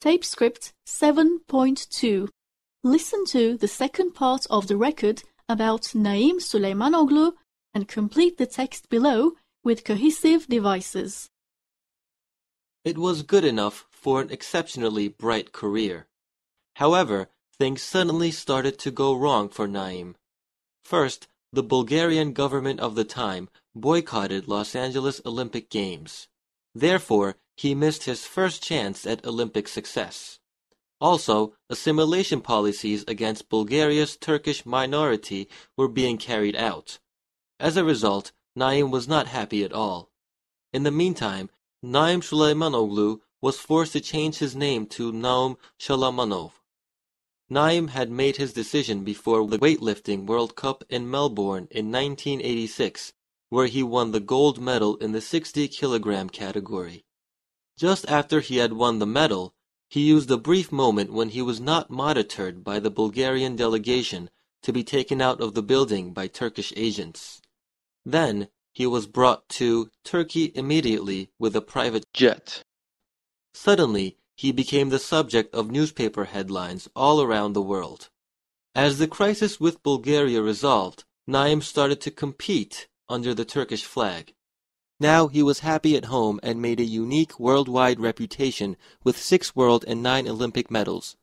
Tape script 7.2. Listen to the second part of the record about Naim Suleymanoglu and complete the text below with cohesive devices. It was good enough for an exceptionally bright career. However, things suddenly started to go wrong for Naim. First, the Bulgarian government of the time boycotted Los Angeles Olympic Games. Therefore, he missed his first chance at Olympic success. Also, assimilation policies against Bulgaria's Turkish minority were being carried out. As a result, Naim was not happy at all. In the meantime, Naim Suleymanoglu was forced to change his name to Naum Shalamanov. Naim had made his decision before the weightlifting World Cup in Melbourne in 1986, where he won the gold medal in the 60 kilogram category. Just after he had won the medal, he used a brief moment when he was not monitored by the Bulgarian delegation to be taken out of the building by Turkish agents. Then he was brought to Turkey immediately with a private jet. Suddenly, he became the subject of newspaper headlines all around the world. As the crisis with Bulgaria resolved, Naim started to compete under the Turkish flag. Now he was happy at home and made a unique worldwide reputation with six world and nine Olympic medals.